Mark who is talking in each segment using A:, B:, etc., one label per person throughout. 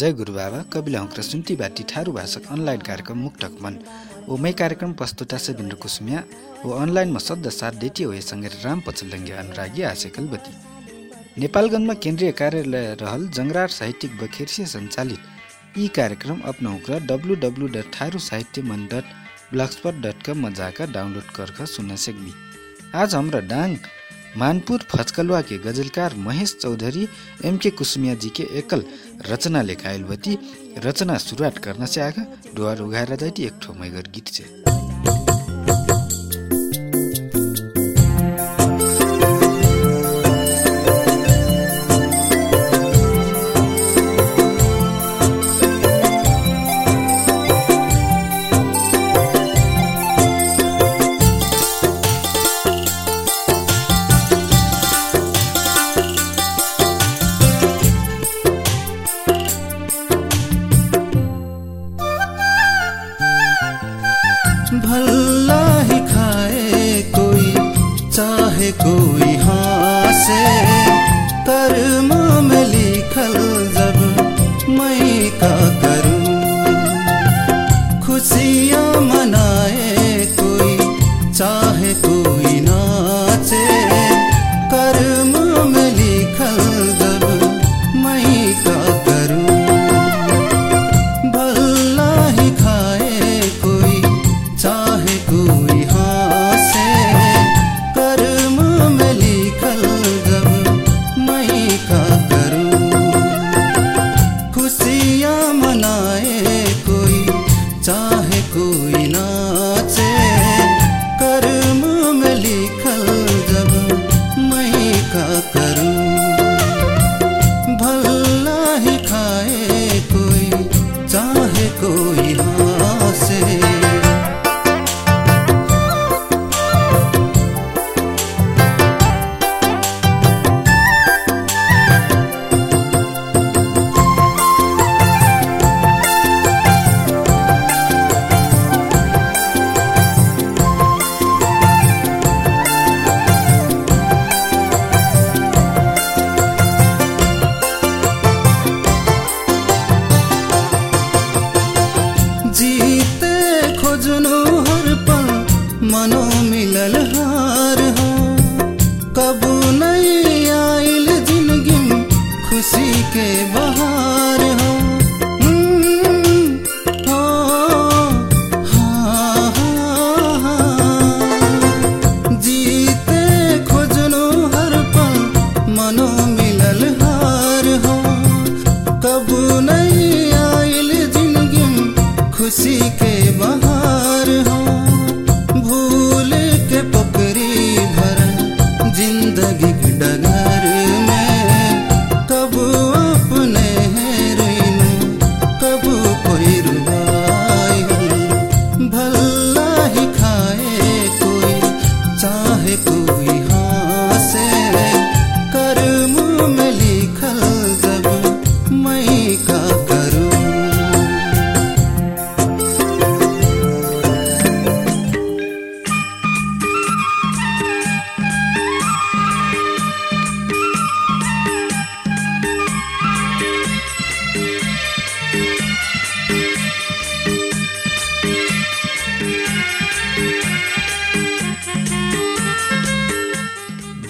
A: जय गुरु बाबा कविला हङ्क्र सुन्ती बाटी ठारू भाषक अनलाइन कार्यक्रम मुक्तक मन मै कार्यक्रम प्रस्तुता से बिन्द्र कुसुमिया। ओ अनलाइनमा सद्ध साथ डेटी हो राम पचलङ्गे अनुरागी आशेकल बती। नेपालगञ्जमा केन्द्रीय कार्यालय रहल जङ्गरार साहित्यिक बखेर्सी सञ्चालित यी कार्यक्रम अपनाउक्र डब्लु डब्लु डट ठारू साहित्य मन डट ब्लगस्पट डट कममा जाकर डाउनलोड कर्ख सुन्न सक्बी आज हाम्रो डाङ मानपुर फचकलवा के गजलकार महेश चौधरी एम के कुसुमिया जी के एकल रचना लेखायल बती रचना सुरुवात गर्न से आगा डुवार उघाएर जाइटी एक ठो मैगर गीत चाहिँ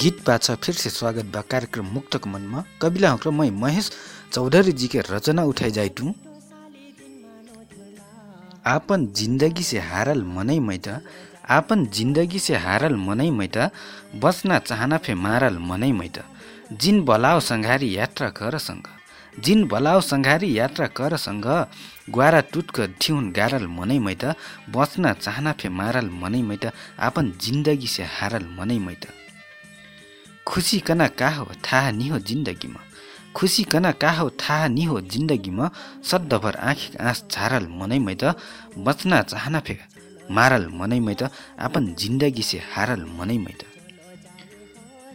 A: पाछ फिर स्वागत बा कार्यक्रम मुक्तक मनमा। कविला हक्र मै महेश चौधरी रचना उठाई जाइटु आपन जिन्दगी से हारल मनै मैट आपन जिन्दगी से हारल मनै मैट बस्न चाहना फे मारल मनै मैट जिन बलाओ सङ्घारी यात्रा करसँग जिन बलाओ सङ्घारी यात्रा करसँग ग्वारा टुटक ठिउन गारल मनै मैट बस्न चाहना फे मारल मनै मैट आपन जिन्दगी से हारल मनै मैट खुसी कना का हो थाहा नि हो जिन्दगीमा? खुसी कना का हो थाहा नि हो जिन्दगीमा? सद्धभर आँखी आँस झारल मनैमै त बच्न चाहना फेक मारल मनैमै त आफन जिन्दगी से हारल मनैमै त।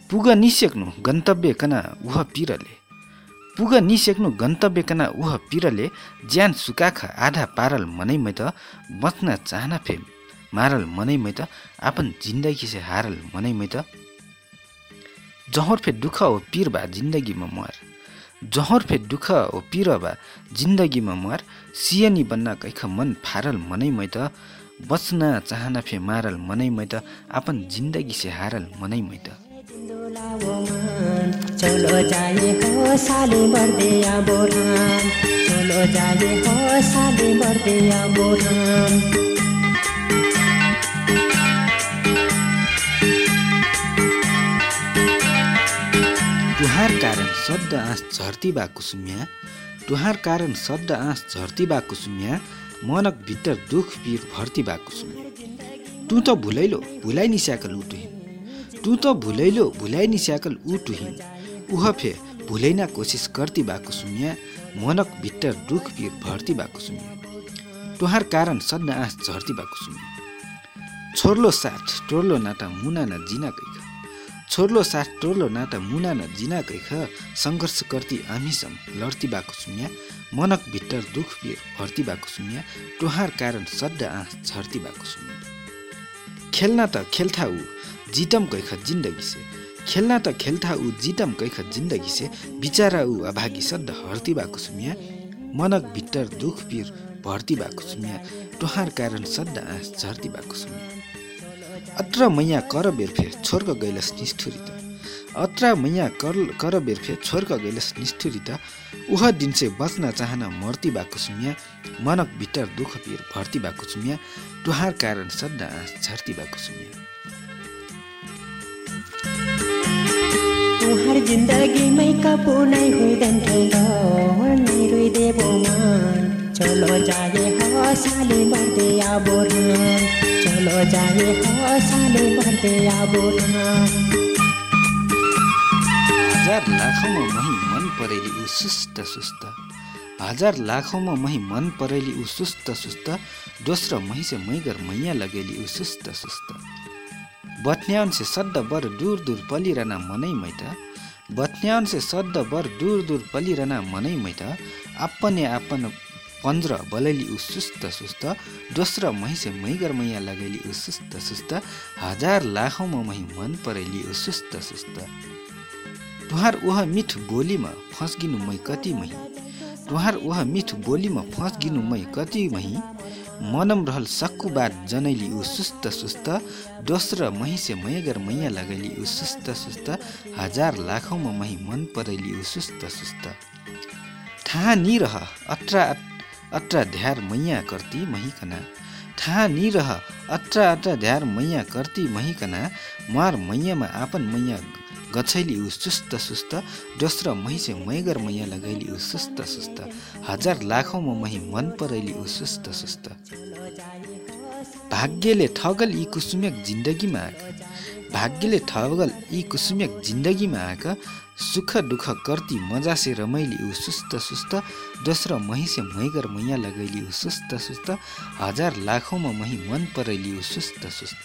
A: पुग निसेक्नु गन्तव्य कना उह पिरले। पुग निसेक्नु गन्तव्य कना उह पिरले ज्यान सुकाख आधा पारल मनैमै त बच्न चाहना फे मारल मनैमै त आफन जिन्दगी से हारल मनैमै त जहर फे दुःख हो पिर भए जिन्दगीमा मर।
B: जहर फे दुःख ओ पिरबा जिन्दगीमा मर। सियनी बन्न कैख मन फारल मनै मै त बस्न चाहना फे मारल मनै मै त आफन जिन्दगी से हारल मनै मै त चलो जाए हो साले मर्दे बोराम चलो जाए हो साले मर्दे बोराम टुहार कारण शब्द आँस झर्ती बा कुसुम्या टुहार कारण शब्द आँस झर्ती बा मनक भित्र दुख पिर भर्ती बा कुसुम्या तु त भुलैलो भुलाइ निस्याकल उटुहिन तु त भुलैलो भुलाइ निस्याकल उटुहिन उह फे भुलैना कोसिस गर्ती बा मनक भित्र दुख पिर भर्ती बा कुसुम्या टुहार कारण सद्द आँस झर्ती बा कुसुम्या छोर्लो साथ टोर्लो नाटा मुना न जिना कैख छोर्लो साथ टोर्लो नाटा मुना न जिना कैख सङ्घर्ष कर्ती आमिसम लड्ती बाको सुन्या मनक भित्र दुख भर्ती बाको सुन्या टुहार कारण सड्ड आँस झर्ती बाको सुन्या। खेल्न त खेल्था ऊ जितम कैख जिन्दगी से। खेल्न त खेल्था ऊ जितम कैख जिन्दगी से। बिचारा ऊ अभागी सड्ड हर्ती बाको सुन्या मनक भित्र दुख पिर भर्ती बाको सुन्या टुहार कारण सड्ड आँस झर्ती बाको सुन्या। अत्र मैया कर बेरफे छोर्क गैलस निष्ठुरी त अत्र मैया कर कर बेरफे छोर्क गैलस निष्ठुरी त उह दिन से बच्न चाहना मर्ती बाको सुमिया मनक भित्र दुख पिर भर्ती बाको सुमिया टुहार कारण सड्डा आँस झर्ती बाको सुमिया। तुहार जिन्दगी मै कपु नै हुइदन नै रुइ देबो मान। चलो जाए हो साले मर्दे आबो चलो जाए साले भर्दै हजार लाखौँमा मही मन परेली ऊ सुस्त सुस्त। हजार लाखौँमा मही मन परेली ऊ सुस्त सुस्त। दोस्रो महिसे मैगर मैया लगेली ऊ सुस्त सुस्त। बत्न्याउन से सद्द बर दूर दूर पलिरहना मनै मैत। बत्न्याउन से सद्द बर दूर दूर पलिरहना मनै मैत। आपने आपन पन्ध्र बलैली ऊ सुस्त सुस्त दोस्रो महिसे मैगर मैया लगैली ऊ सुस्त सुस्त हजार लाखौँमा मही मन परेली ऊ सुस्त सुस्त। तुहार उह मिठ बोलीमा फस्किनु मै कति मही। तुहार उह मिठ बोलीमा फस्किनु मै कति मही। मनम रहल सक्कु बात जनैली ऊ सुस्त सुस्त दोस्रो महिसे मैगर मैया लगैली ऊ सुस्त सुस्त हजार लाखौँमा मही मन परेली ऊ सुस्त सुस्त। थाहा नि रह अट्रा अट्रा ध्यार मैया कर्ती महिकना। ठा निरह अट्रा अट्रा ध्यार मैया कर्ती महिकना। मार मैयामा आपन मैया गछैली ऊ सुस्त सुस्त। दोस्रो महिसे मैगर मैया लगैली ऊ सुस्त सुस्त। हजार लाखौँमा मही मन परैली ऊ सुस्त सुस्त। भाग्यले ठगल यी कुसुम्यक जिन्दगीमा भाग्यले ठगल यी कुसुम्यक जिन्दगीमा आएका सुख दुःख कर्ती मजासे रमैली ऊ सुस्त सुस्त दोस्रो महिसे मैगर मैया लगैली ऊ सुस्त सुस्त हजार लाखौँमा मही मन परैली ऊ सुस्त सुस्त।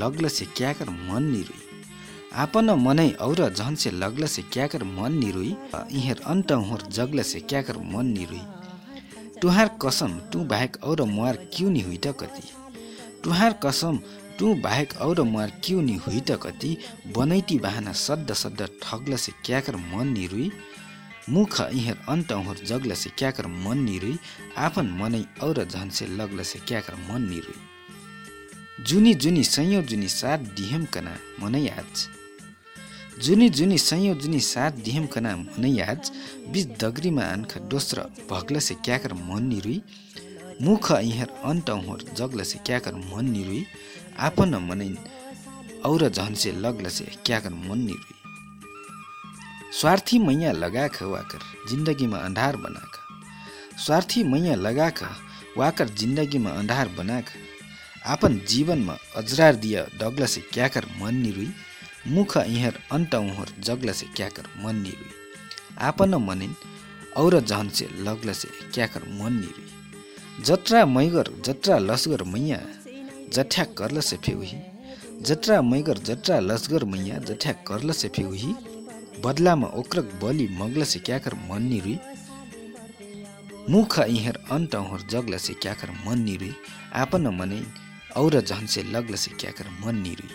B: लग्लसे क्याकर मन निरुई आपन मनै और झन्से लग्लसे क्याकर मन निरुई इहेर अन्त होर जग्लसे क्याकर मन निरुई तुहार कसम तु बाहेक और मुहार क्यों नि हुई त कति? तुहार कसम तु बाहेक और मुहार क्यों नि हुई त कति? बनैटी बाहना सद्द सद्द ठग्लसे क्याकर मन निरुई मुख इहेर अन्त होर जग्लसे क्याकर मन निरुई आफन मनै और झन्से लग्लसे क्याकर मन निरुई जुनी जुनी सयौँ जुनी सात कना मनै आज जुनी जुनी सयौँ जुनी सात दिहेम कना मनै आज बिच दगरीमा आन्ख दोस्रो भग्लसे क्याकर मन निरुई मुख इहेर अन्त होर जग्लसे क्याकर मन निरुई आफन मनै और झन्से लग्लसे क्याकर मन निरुई। स्वार्थी मैया लगाख वाकर जिन्दगीमा अन्धार बनाक स्वार्थी मैया लगाख वाकर जिन्दगीमा अन्धार बनाक आपन जीवनमा अजरार दिया डग्लसे क्याकर मन निरुई मुख इहर अन्त उहर जग्लसे क्याकर मन निरुई आपन मनिन और झन्से लग्लसे क्याकर मन निरुई जत्रा मैगर जत्रा लसगर मैया जठ्या कर्लसे फेउही। जत्रा मैगर जत्रा लसगर मैया जठ्या कर्लसे फेउही। बदलामा ओक्रक बलि मग्लसे क्याकर मन निरुई मुख इहेर अन्त उहर जग्लसे क्याकर मन निरुई आपन मनै और झन्से लग्लसे क्याकर मन निरुई।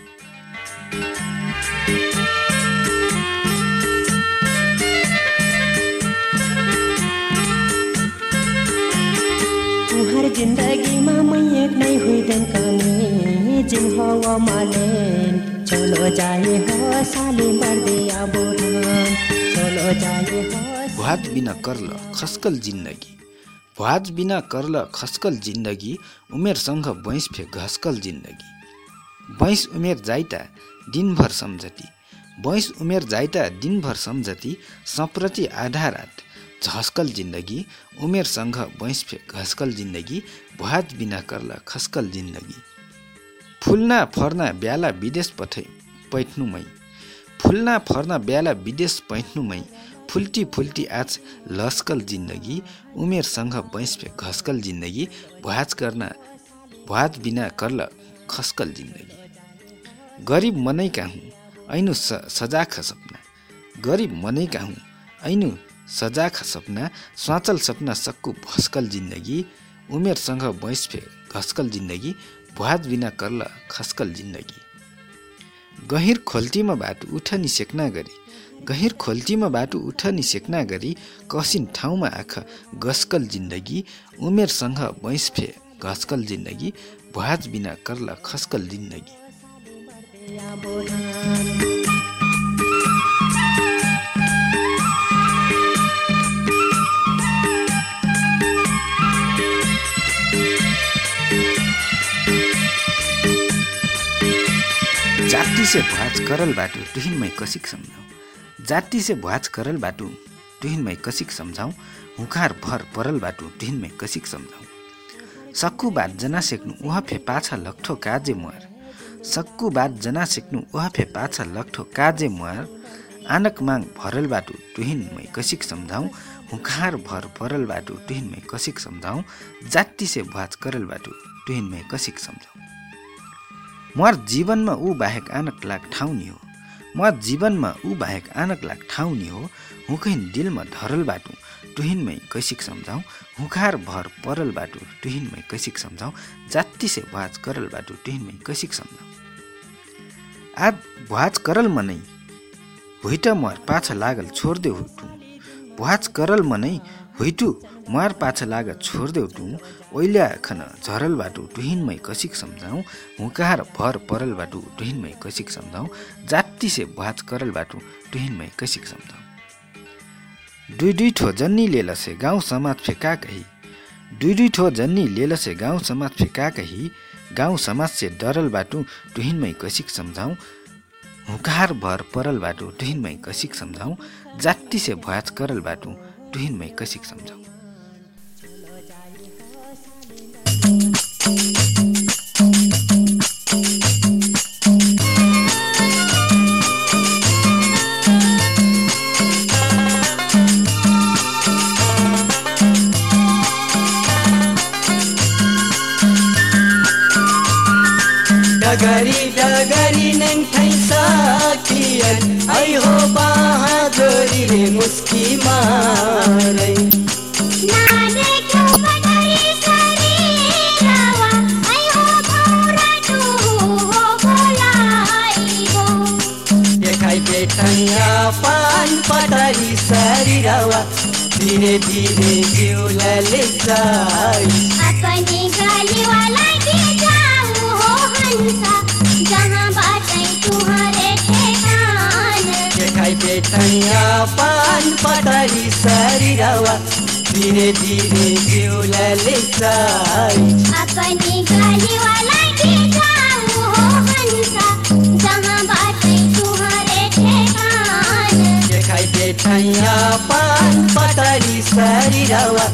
C: तुहर जिन्दगीमा मै एक नै हुइदन कमी जिन हवा मालेन चलो जाए हो साले बर्दे आबोरन चलो जाए हो
B: भुहात बिना कर्ल खस्कल जिन्दगी। भुहाज बिना कर्ल खस्कल जिन्दगी उमेरसँग बैंस फे घस्कल जिन्दगी। बैंस उमेर जाइता दिनभर सम्झती। बैंस उमेर जाइता दिनभर सम्झती सप्रति आधा रात झस्कल जिन्दगी उमेरसँग बैंस फे घस्कल जिन्दगी भुहाज बिना कर्ल खस्कल जिन्दगी। फुल्ना फर्ना ब्याला विदेश पठै पैठ्नुमै फुल्ना फर्ना ब्याला विदेश पैठ्नुमै फुल्टी फुल्टी आज लस्कल जिन्दगी उमेरसँग बैंस फे घस्कल जिन्दगी भुहाज गर्न भुहाज बिना कर्ल खस्कल जिन्दगी। गरिब मनैका हुँ ऐनु स सजाख सपना। गरिब मनैका हुँ ऐनु सजाख सपना। स्वाचल सपना सक्कु भस्कल जिन्दगी उमेरसँग बैंस फे घस्कल जिन्दगी भुहाज बिना कर्ल खस्कल जिन्दगी। गहिर खोल्टीमा बाटो उठ नि सेक्ना गरी गहिर खोल्टीमा बाटो उठ नि सेक्ना गरी कसिन ठाउँमा आँखा गस्कल जिन्दगी उमेरसँग बैंस फे घस्कल जिन्दगी भुहाज बिना कर्ल खस्कल जिन्दगी। जाति से भुहाज करल बाटो तुहिनमै कसिक सम्झाउ जाति से भुहाज करल बाटो तुहिनमै कसिक सम्झाउ हुखार भर परल बाटो तुहिनमै कसिक सम्झाउ। सक्कु बात जना सेक्नु उहाँ फे पाछा लक्ठो काजे मुहार। सक्कु बात जना सेक्नु उहाँ फे पाछा लक्ठो काजे मुहार। आनक माग भरल बाटो तुहिनमै कसिक सम्झाउ हुखार भर परल बाटो तुहिनमै कसिक सम्झाउ जाति से भुहाज करल बाटो तुहिनमै कसिक सम्झाउ। मुहार जीवनमा ऊ बाहेक आनक लाग ठाउँ नि हो मुहार जीवनमा ऊ बाहेक आनक लाग ठाउँ नि हो। हुकैन दिलमा धरल बाटो टुहिनमै कैसिक सम्झाउ। हुखार भर परल बाटो टुहिनमै कैसिक सम्झाउ। जाति से भुवाज करल बाटो टुहिनमै कैसिक सम्झाउ। आज भुवाज करल मनै भुइट मुहार पाछा लागल छोडिदेऊ टु भुवाज करल मनै हुइटु मुहार पाछा लाग छोडिदेऊ टु ओइल्या खन झरल बाटो टुहिनमै कसिक सम्झाउ हुकार भर परल बाटो टुहिनमै कसिक सम्झाउ जाति से भुवाज करल बाटो टुहिनमै कसिक सम्झाउ। दुई दुई ठो जन्नी लेलसे गाउँ समाज फेका कही दुई दुई ठो जन्नी लेलसे गाउँ समाज फेका कही गाउँ समाज से डरल बाटु टुहिनमै कसिक सम्झाउँ हुकार भर परल बाटु टुहिनमै कसिक सम्झाउँ जाति से भयाज करल बाटु टुहिनमै कसिक सम्झाउँ।
D: لغري لغري نن كيساكيا أي هو باها دوري لمسكي ماري पटरी सरिरवा धीरे धीरे जिउलले जाइ
C: अपने गालीवाला के जाऊं हो हंसा. जहाँ बातें तुम्हारे ठेकान
D: देखाइ बेठङ्गा पान पटरी सरिरवा धीरे धीरे जिउलले जाइ
C: अपने गालीवाला के
D: पान पतरी सरिरवा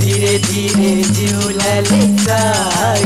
D: धीरे धीरे जिउलले जाइ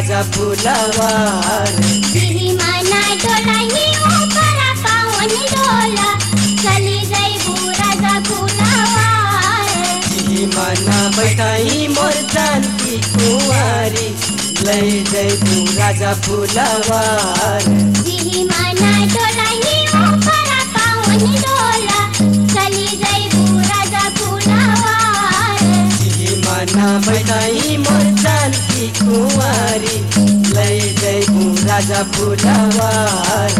D: फुलवार।
C: दिही मना
D: बैठाई मोर जानकी कुवारी। लै जैबु राजा फुलवार।
C: मना डोलाई ऊपर पावन डोला। चली गई राजा फुलवार।
D: मना बैठाई मोर जानकी कुवारी लै जैबु राजा फुलवार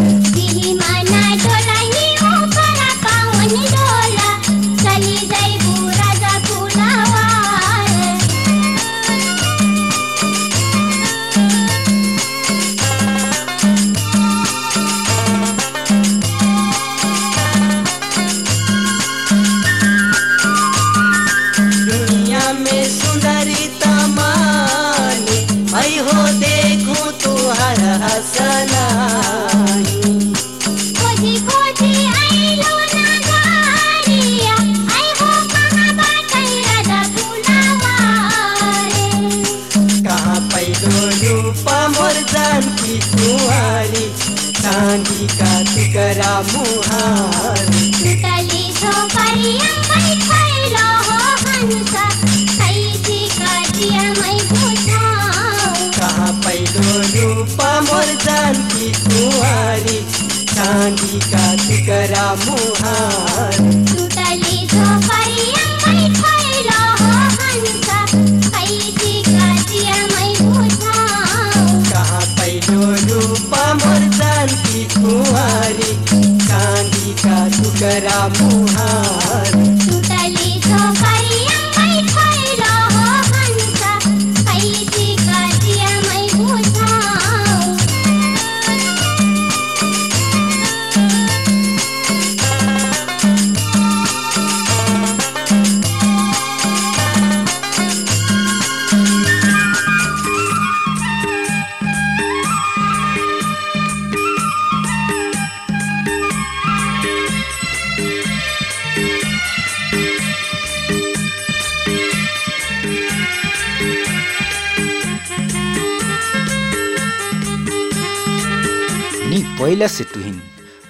B: पहिला से टुहिन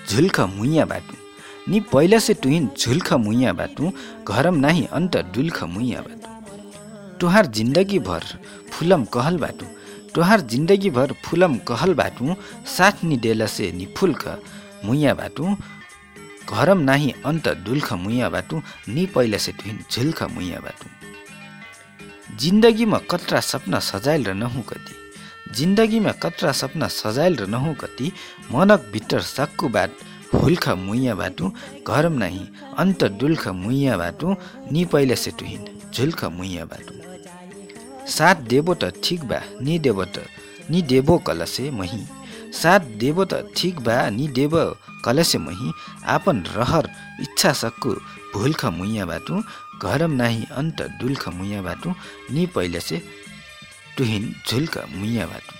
B: झुल्ख मुइया बाटु। नि पहिला से टुहिन झुल्ख मुइया बाटु घरम नाही अन्त डुल्ख मुइया बाटु। तुहार जिन्दगी भर फुलम कहल बाटु। तुहार जिन्दगी भर फुलम कहल बाटु साथ नि डेलसे नि फुल्ख मुइया बाटु। घरम नाही अन्त डुल्ख मुइया बाटु नि पहिला से टुहिन झुल्ख मुइया बाटु। जिन्दगीमा कत्रा सपना सजाइल र नहुँ कति जिन्दगीमा कत्रा सपना सजाइल र नहुँ कति मनक भित्र सक्कु बाट हुल्ख मुइया बाटु घरम नाही अन्त डुल्ख मुइया बाटु नि पहिला से टुहिन झुल्ख मुइया बाटु। साथ देबो त ठिक बा नि देबो त नि देबो कलसे मही। साथ देबो त ठिक बा नि देबो कलसे मही आपन रहर इच्छा सक्कु भुल्ख मुइया बाटु घरम नाही अन्त डुल्ख मुइया बाटु नि पहिला से टुहिन झुल्क मुइया बाटु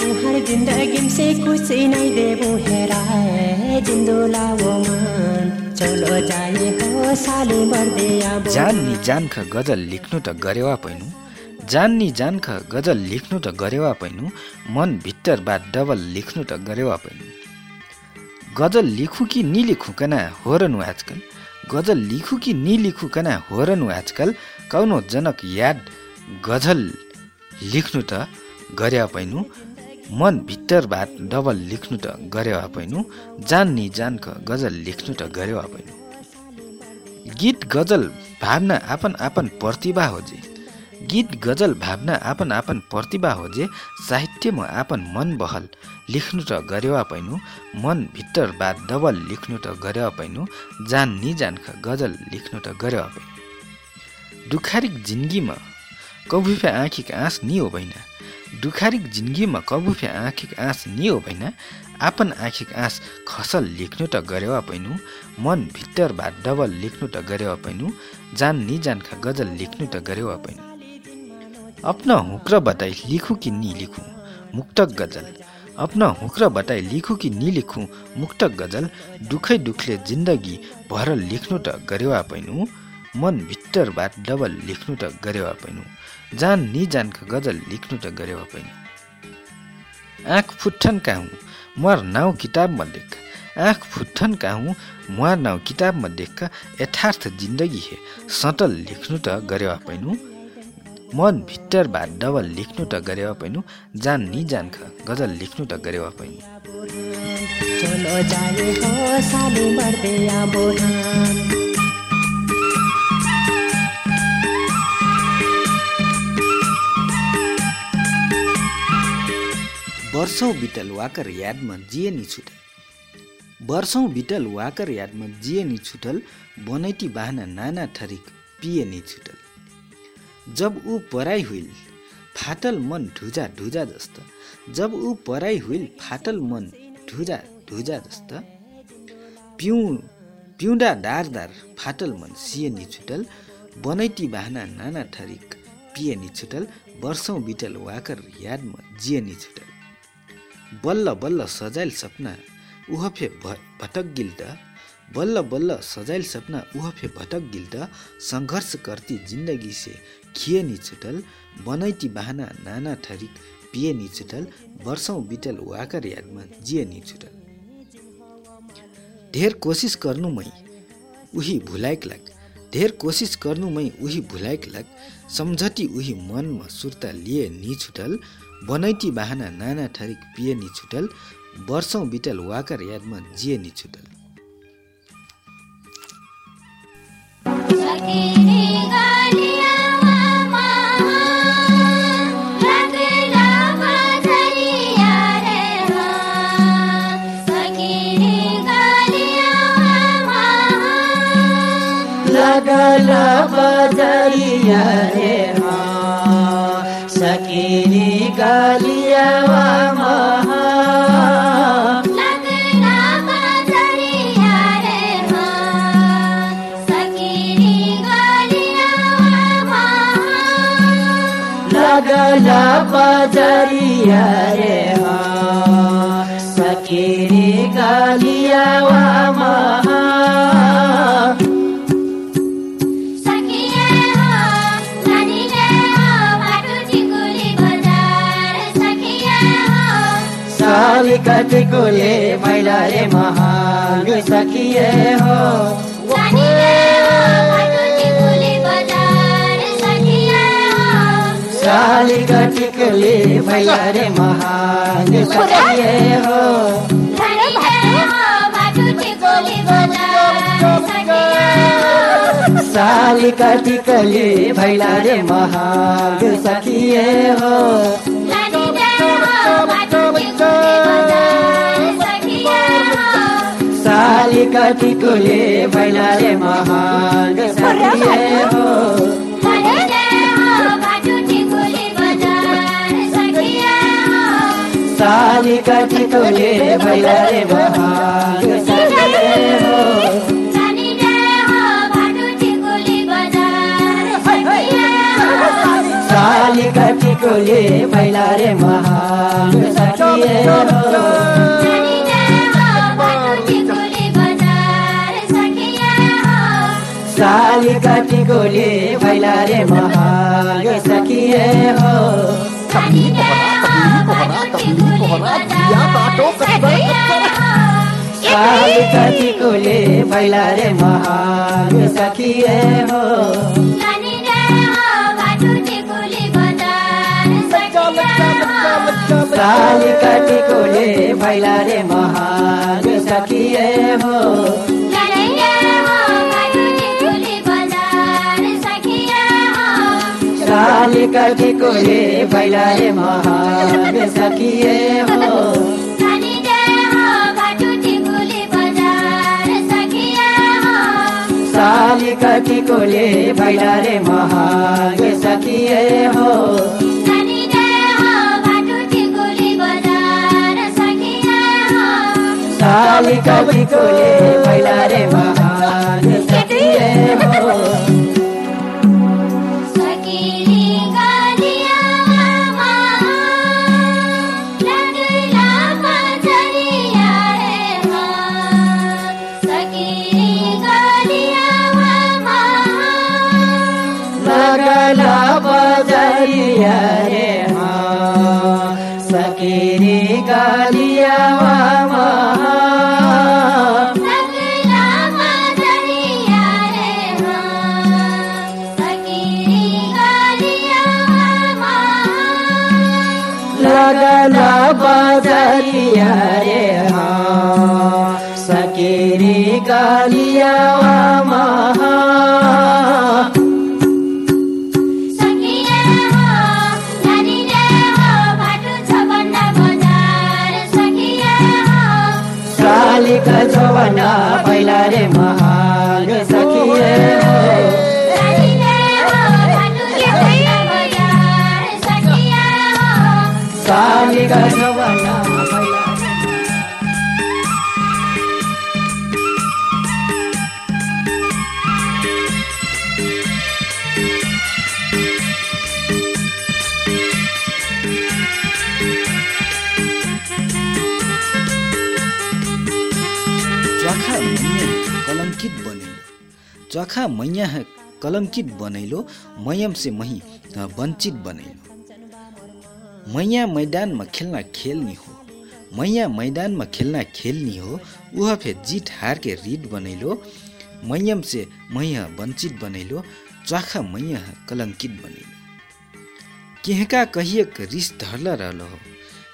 C: तुहार जिन्दगी से कुछ नहीं देबो हेराए जिन्दोला मन। चलो जाए हो साले अब
B: जान नि जान्ख गजल लेख्नु त गरेवा पैनु। जान नि जान्ख गजल लेख्नु त गरेवा पैनु मन भित्तर बा डबल लेख्नु त गरेवा पैनु। गजल लिखु कि नि लिखु कना हो र नु आजकल? गजल लिखु कि नि लिखु कना हो र नु आजकल? कौनो जनक याद गजल लेख्नु त गरेवा पैनु मन भित्तर बात डबल लेख्नु त गरेवा पैनु जान नि जान्ख गजल लेख्नु त गरेवा पैनु। गीत गजल भावना आपन आपन प्रतिभा हो जे। गीत गजल भावना आपन आपन प्रतिभा हो जे साहित्यमा आपन मन बहल। लेख्नु त गरेवा पैनु मन भित्तर बात डबल लेख्नु त गरेवा पैनु जान नि जान्ख गजल लेख्नु त गरेवा पैनु। दुखारिक जिन्दगीमा कबुफे आँखिक आँस नि हो दुखारिक जिन्दगीमा कबुफे आँखिक आँस नि हो आपन आँखिक आँस खसल लेख्नु त गरेवा पैनु मन भित्तर बा डबल लेख्नु त गरेवा पैनु जान नि जानखा गजल लेख्नु त गरेवा पैनु। अपना हुक्र बताई लिखु कि नि लिखु? मुक्तक गजल। अपना हुक्र बताई लिखु कि नि लिखु? मुक्तक गजल। दुखै दुखले जिन्दगी भर लेख्नु त गरेवा पैनु। मन बात डबल लेख्नु त गरेवा पैनु। जान नि जानख गजल लेख्नु त गरेवा पैनु। आँख फुट्ठन काहुँ? मुहार नाउँ किताबमा देख आँख फुट्ठन काहुँ? मुहार नाउँ किताबमा देख यथार्थ जिन्दगी हे। सटल लेख्नु त गरेवा पैनु। मन भित्तर बा डबल लेख्नु त गरेवा पैनु जान नि जान्ख गजल लेख्नु त गरेवा पैनु वर्षौँ बितल वाकर यादमा जिए नि छुटल। वर्षौँ बितल वाकर यादमा जिए नि छुटल बनैटी बाहना नाना थरीक पिए नि छुटल। जब ऊ पराई हुइल फाटल मन ढुजा ढुजा जस्तो। जब ऊ पराई हुइल फाटल मन ढुजा ढुजा जस्तो। पिउ पिउँडा डार डार फाटल मन सिए नि छुटल बनैटी बाहना नाना थरीक पिए नि छुटल वर्षौँ बिटल वाकर यादमा जिए नि छुटल बल्ल बल्ल सजाइल सपना उहफे भ भटक गिल त बल्ल बल्ल सजाइल सपना उहफे भटक गिल त सङ्घर्ष करती जिन्दगी से खिए नि छुटल बनैती बाहना नाना थरीक पिए नि छुटल वर्षौँ बिटल वाकर यादमा जिए नि छुटल धेर कोसिस गर्नुमै उही भुलाइक लाग। धेर कोसिस गर्नुमै उही भुलाइक लाग। सम्झटी उही मनमा सुर्ता लिए नि छुटल बनैटी बाहना नाना थरीक पिए नि छुटल वर्षौँ बिटल वाकर यादमा जिए नि छुटल
C: लगल बजरिया रे हाँ सकेरी गलिया
E: लगला बजरिया रे सकेरी
C: गलिया साली कतिकोले मैला रे महाग सकिए हो साली कतिकोले मैला रे महाग सकिए हो। साली कतिकोले मैला रे महाग सकिए हो। कतिकोले महाग सकिए हो साली कतिकोले महाग सकिए हो साली कतिकोले रे
E: जानी रे हो
C: साली कतिकोले मैला रे महाग सकिए हो। साली कतिकोले मैला रे महाग सकिए हो। साली कतिकोले मैला रे महाग सकिए हो।
E: हो
C: साली कतिकोले मैला रे महाग सकिए हो।
E: हो कुली हो।
C: कतिकोले मैला रे महाग सकिए हो
E: हो। कुली हो
C: रे महाग सकिए हो। सकेरी गालिया
B: चखा मैया कलंकित बनैलो। मयम से मही अ, वंचित बनैलो। मैया मैदानमा खेल्न खेल्ने हो। मैया मैदानमा खेल्न खेल्ने हो। उह फे जीत हार के रीत बनैलो। मैयम से मैया वंचित बनैलो। चखा मैया है कलंकित बनैलो। केहका कहिएक रिस धरल रहल हो।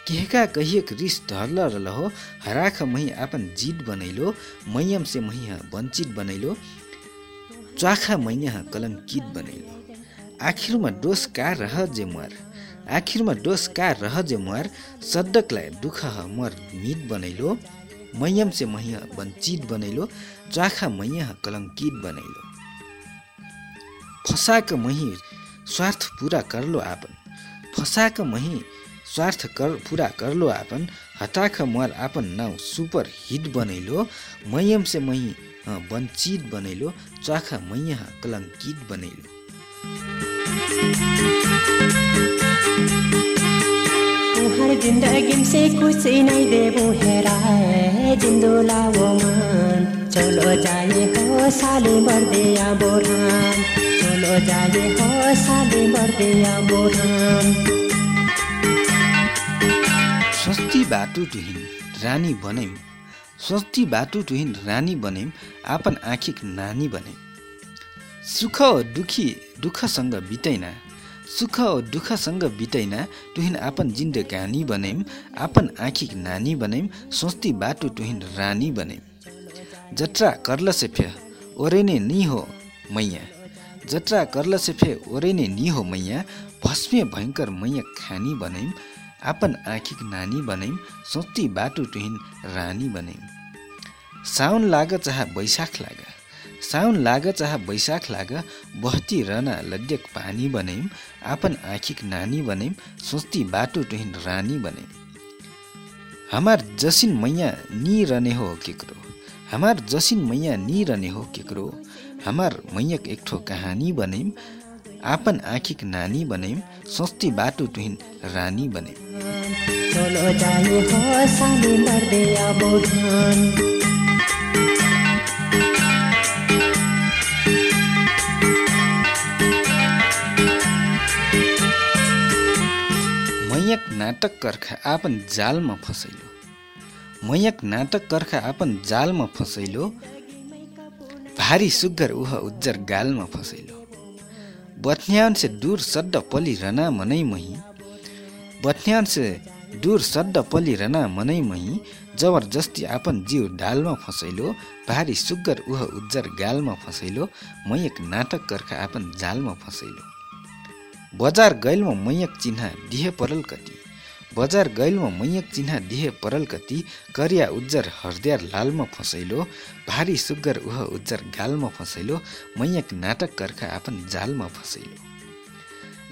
B: केहका कहिएक रिस धरल रहल हो। हराख मही आपन जीत बनैलो। मैयम से मैया वंचित बनैलो। च्वाखा मैया कलंकित बनैलो। आखिरमा दोष का रह जे मर। आखिरमा दोष का रह जे मर सड्डकलाई दुख मर मित बनैलो मैयम से मैया वंचित बनैलो च्वाखा मैया कलंकित बनैलो। फसाक मही स्वार्थ पूरा करलो आपन फसाक मही स्वार्थ कर पूरा करलो आपन हताख मर आपन नाउँ सुपर हिट बनैलो मैयम से मही वञ्चित बनैलो चाखा मैया कलङ्कित बनैलो।
C: तुम्हार जिंदगी से कुछ नहीं देबू हेराए जिंदोला वो मान चलो जाए हो साले बर्दिया बोराम चलो जाए हो साले बर्दिया बोराम
B: स्वस्तिबाट बाटो टुहिन रानी बनैम। सोच्ती बाटो टुहिन रानी बनैम आपन आँखिक नानी बनैम। सुख दुखी दुःखसँग बितैना। सुख ओ दुःखसँग बितैना। तुहिन आपन जिन्दगानी बनैम आपन आँखिक नानी बनैम सोच्ती बाटो तुहिन रानी बनैम। जत्रा करल से फे ओरेने नी हो मैया। जत्रा करल से फे ओरेने नी हो मैया। भस्मे भयङ्कर मैया खानी बनैम आपन आँखिक नानी बनैम सोच्ती बाटो तुहिन रानी बनैम। साउन लाग चाह बैशाख लाग। साउन लाग चाह बैशाख लाग बहती रना लड्यक पानी बनैम आपन आँखिक नानी बनैम सोच्ती बाटो टुहिन रानी बनैम हमार जसिन मैया नी रने हो केकरो। हमार जसिन मैया नी रने हो केकरो। हमार मैयक एकठो कहानी बनैम आपन आँखिक नानी बनैम सोच्ती बाटो टुहिन रानी बनैम नाटक कर्खा आपन जालमा फसैलो। मैयक नाटक कर्खा आपन जालमा फसैलो भारी सुग्गर उह उज्जर गालमा फसैलो। बथ्यान दूर सड्ड पली रना मनै मही दूर सड्ड पली रना मनै मही जबरजस्ती आपन जिउ डालमा फसैलो भारी सुग्गर उह उज्जर गालमा फसैलो मैयक नाटक कर्खा आपन जालमा फसैलो। बजार गैलमा मैयक चिन्हा दिहे परल कति बजार गैलमा मैयक चिन्हा दिहे परल कति करिया उज्जर हर्द्यार लालमा फसैलो भारी सुग्गर उह उज्जर गालमा फसैलो मैयक नाटक कर्खा आपन जालमा फसैलो।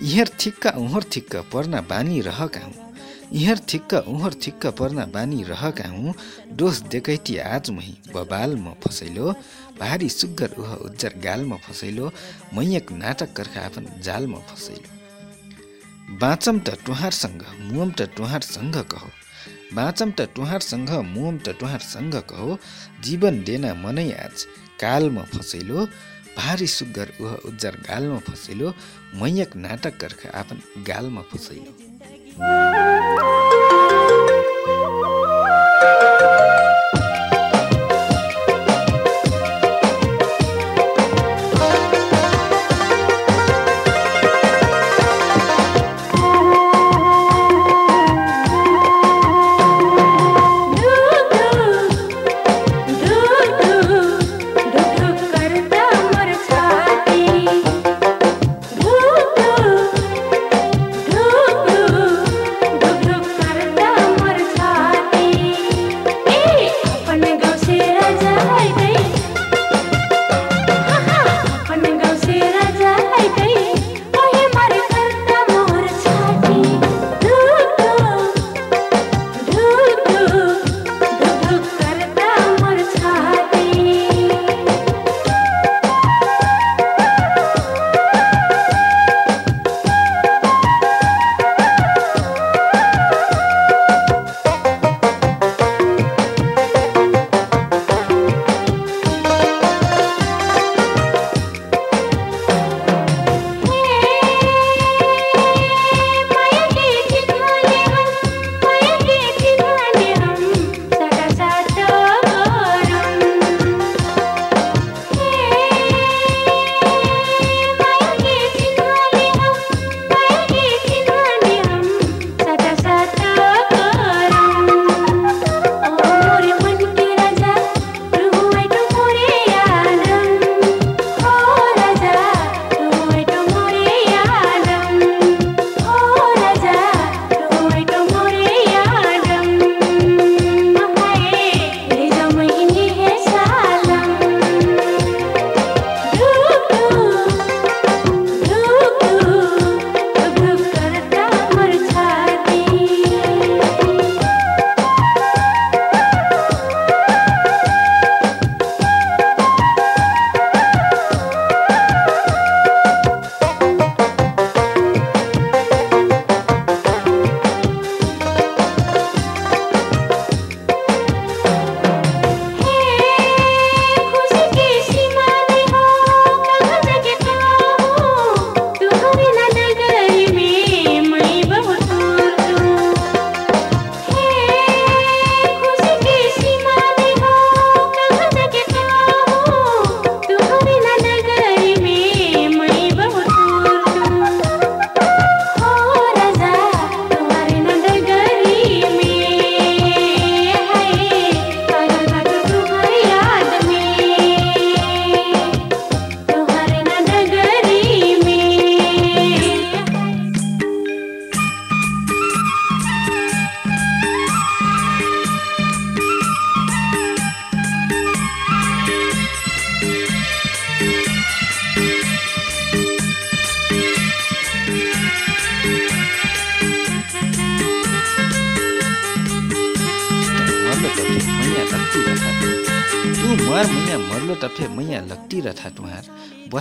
B: इहर थिक्का उहर थिक्क पर्ना बानी रहका हुँ। इहर थिक्क उहर थिक्क पर्ना बानी रहका हुँ। डोस देखैटी आज मही बबालमा फसैलो भारी सुग्गर उह उज्जर गालमा फसैलो मैयक नाटक कर्खा आपन जालमा फसैलो। बाँचम त टुहारसँग मुम त टुहारसँग कहो। बाँचम त टुहारसँग मुम त टुहारसँग कहो जीवन देना मनै आज। कालमा फसैलो भारी सुग्गर उह उज्जर गालमा फसैलो मैयक नाटक कर्खा आपन गालमा फसैलो।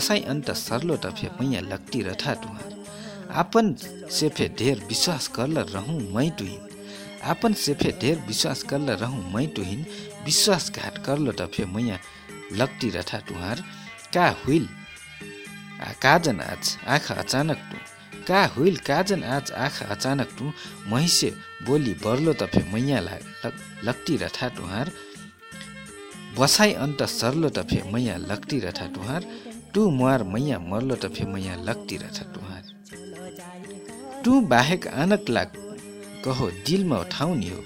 B: बसाई अन्त सर्लो त फे मैया लग्ती रथा तुहार आपन से फे ढेर विश्वास करल रहूं मै तुहिन। आपन से फे ढेर विश्वास करल रहूं मै तुहिन। विश्वासघात करलो त फे मैया लग्ती रथा तुहार का हुइल काजन आज आँखा अचानक टु का हुइल काजन आज आँखा अचानक टु महिसे बोली बर्लो त फे मैया लग- लग्ती रथा टुहार बसाई अन्त सर्लो त फे मैया लग्ती रथा टुहार टु मुहार मैया मर्लो त फे मैया लग्ती रथा टुहार टु बाहेक आनक लाग कहो दिलमा ठाउँ नि हो।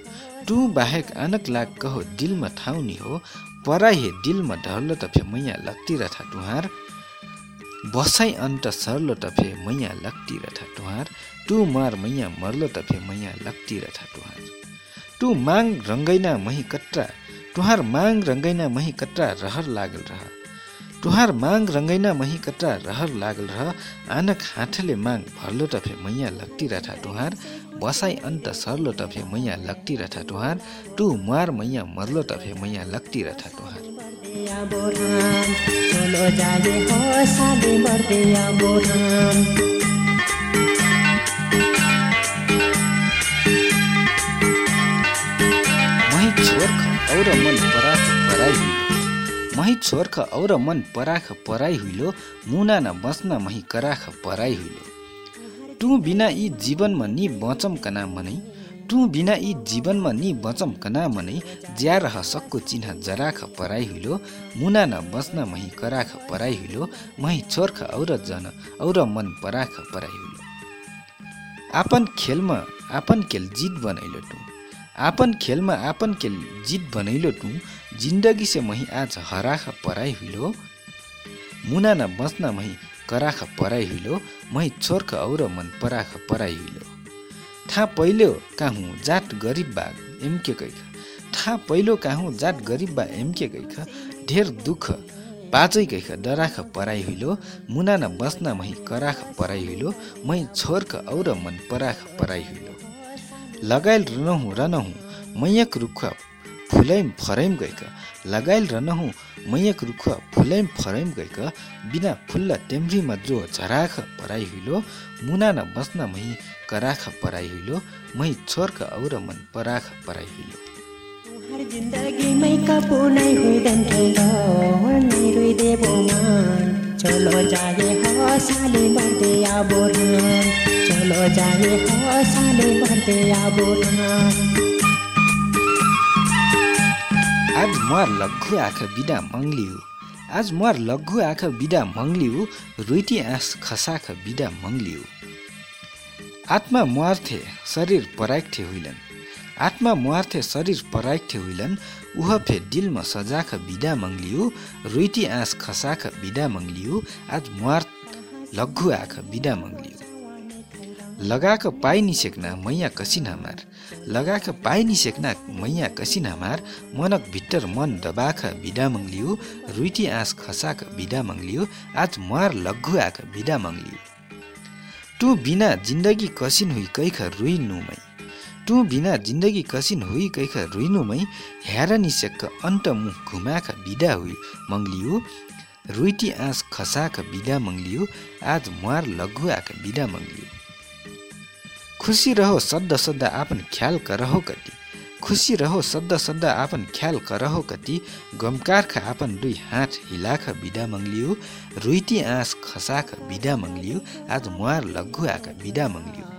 B: टु बाहेक आनक लाग कहो दिलमा ठाउँ नि हो। पराई हे दिलमा ढल्लो त फे मैया लग्ती रथा टुहार बसाई अन्त सर्लो त फे मैया लग्ती रथा टुहार टु मार मैया मर्लो त फे मैया लग्ती रथा टुहार टु माङ रङ्गैना मही कट्रा टुहार माङ रङ्गैना मही कट्रा रहर लागल रह। टुहार माङ रङ्गैना मही कट्रा रहर लागल रह आनक हाठले माङ भर्लो त फे मैया लग्ती रथा टुहार बसाई अन्त सर्लो त फे मैया लग्ती रथा टुहार टु मार मैया मर्लो त फे मैया लग्ती रथा टुहार मही छोर्ख औ मन पराई। मही छोर्ख औ मन पराख पराई हुइलो मुना न बस्न मही कराख पराई हुइलो। टु बिना यी जीवनमा नि बचम कना मनै टु बिना यी जीवनमा नि बचम कना मनै ज्या रह सक्को चिन्ह जराख पराई हुइलो मुना न बस्न मही कराख पराई हुइलो मही छोर्ख औ जन औ मन पराख पराई हुइलो। आपन खेलमा आपन खेल जित बनैलो टु आपन खेलमा आपन खेल जित बनैलो टु जिन्दगी से मही आज हराख पराई हुइलो। मुना न बस्न मही कराख पराई हुइलो। मही छोर्ख और मन पराख पराई हुइलो। था पहिलो काहुँ जात गरिब बा एमके गइख था पहिलो काहुँ जात गरिब बा एमके गइख ढेर दुःख बाजै गइख डराख पराई हुइलो। मुना न बस्न मही कराख पराई हुइलो। मही छोर्ख और मन पराख पराई हुइलो। लगाइल रनहुँ रनहुँ मैयक रुख फुलैम फरैम गइक लगाइल रनहुँ मैयक रुख फुलैम फरैम गइक बिना फुल्ल टेम्रीमा जो झराख पराई हुइलो मुना न बस्न मही कराख पराई हुइलो मही छोर्ख और मन पराख पराई हुइलो।
C: में नहीं नहीं
B: आज मर लघु आँखा बिदा मङ्लिउ आज मर लघु आँखा बिदा मङ्लिउ रुइटी आँस खसाख बिदा मङ्लिउ आत्मा मुहार्थे शरीर पराइक्थे हुइलन। आत्मा मुहार्थे शरीर पराइक्थे हुइलन। उह फे दिलमा सजाख बिदा मङ्लिउ रुइटी आँस खसाख बिदा मङ्लिउ आज मुहार लघु आँख बिदा मङ्लिउ लगाक पाइ निसेक्ना मैया कसिन हमार। लगाक पाइ निसेक्ना मैया कसिन हमार मनक भित्तर मन दबाख बिदा मङ्लिउ रुइटी आँस खसाक बिदा मङ्लिउ आज मुहार लघु आँख बिदा मङ्लिउ टु बिना जिन्दगी कसिन हुई कैख रुइनुमै टु बिना जिन्दगी कसिन हुई कैख रुइनुमै हेर निसेक्क अन्त मुख घुमाख बिदा हुई मङ्लिउ रुइटी आँस खसाक बिदा मङ्लिउ आज मुहार लघु आँख बिदा मङ्लिउ खुसी रहो सद्दा सद्दा आपन ख्याल करहो कति खुसी रहो सद्दा सद्दा आपन ख्याल करहो कति गमकारख आपन दुई हात हिलाख बिदा मङ्लियो रुइटी आँस खसाख बिदा मङ्लियो आज मुहार लघु आँख बिदा मङ्लियो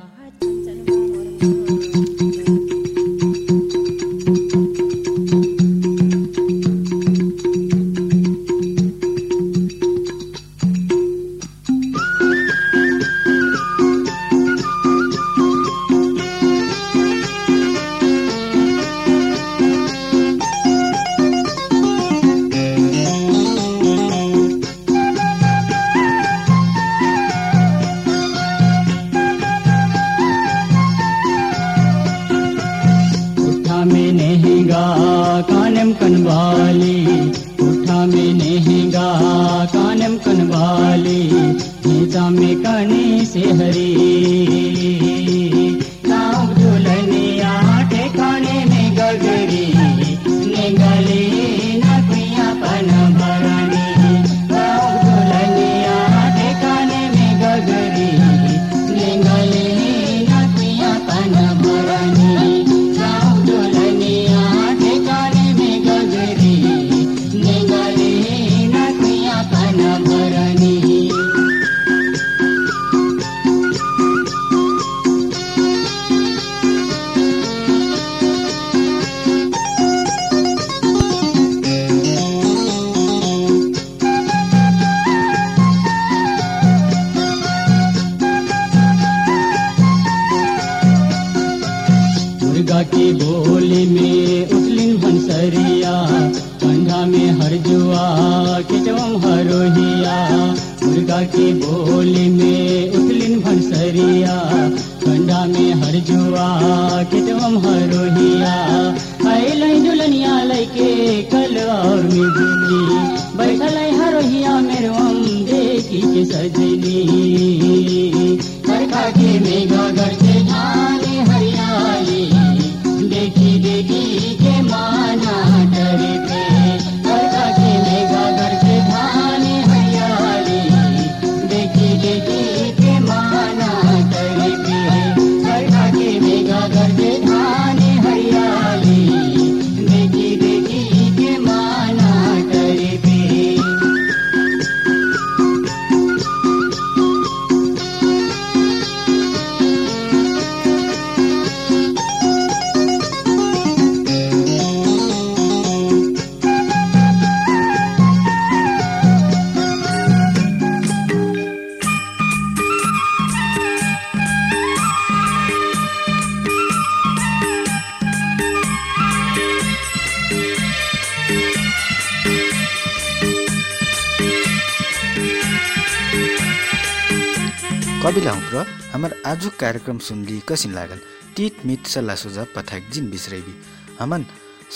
B: हमार आजुक कार्यक्रम सुनली कसिन लागल? टिट मिट सल्लाह सुझाव पठाक जिन बिसरैबी। हमन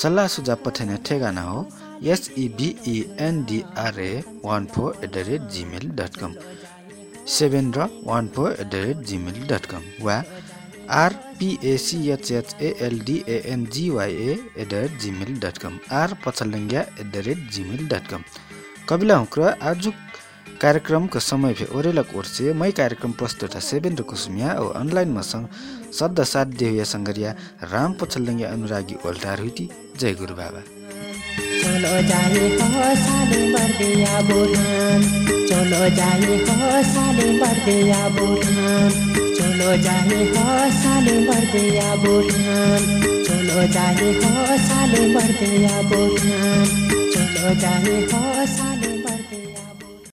B: सल्लाह सुझाव पठाइने ठेगाना हो। एसइबिइएनडिआरए one four at the rate Gmail dot com seven र one four at the rate Gmail dot कम वा आरपिएसिएचएचएएलडिएएनजिवाइए at the rate Gmail dot com are पछलङ्ग्या at the rate Gmail dot कम कविला हुक्र आजुक कार्यक्रमको समय फे ओरेलक ओर्से मै कार्यक्रम प्रस्तुत सेवेन्द्र कुसुमिया औ अनलाइनमा सं सद्द साथ देहुया सङ्गरिया राम पछल्लङ्गे अनुरागी ओल्टार हुइटी जय गुरु बाबा।
F: चलो जाए हो साले बर्दिया बुढ़ान चलो जाए हो साले बर्दिया बुढ़ान चलो जाए हो साले बर्दिया बुढ़ान चलो जाए हो साले बर्दिया बुढ़ान चलो जाए हो साले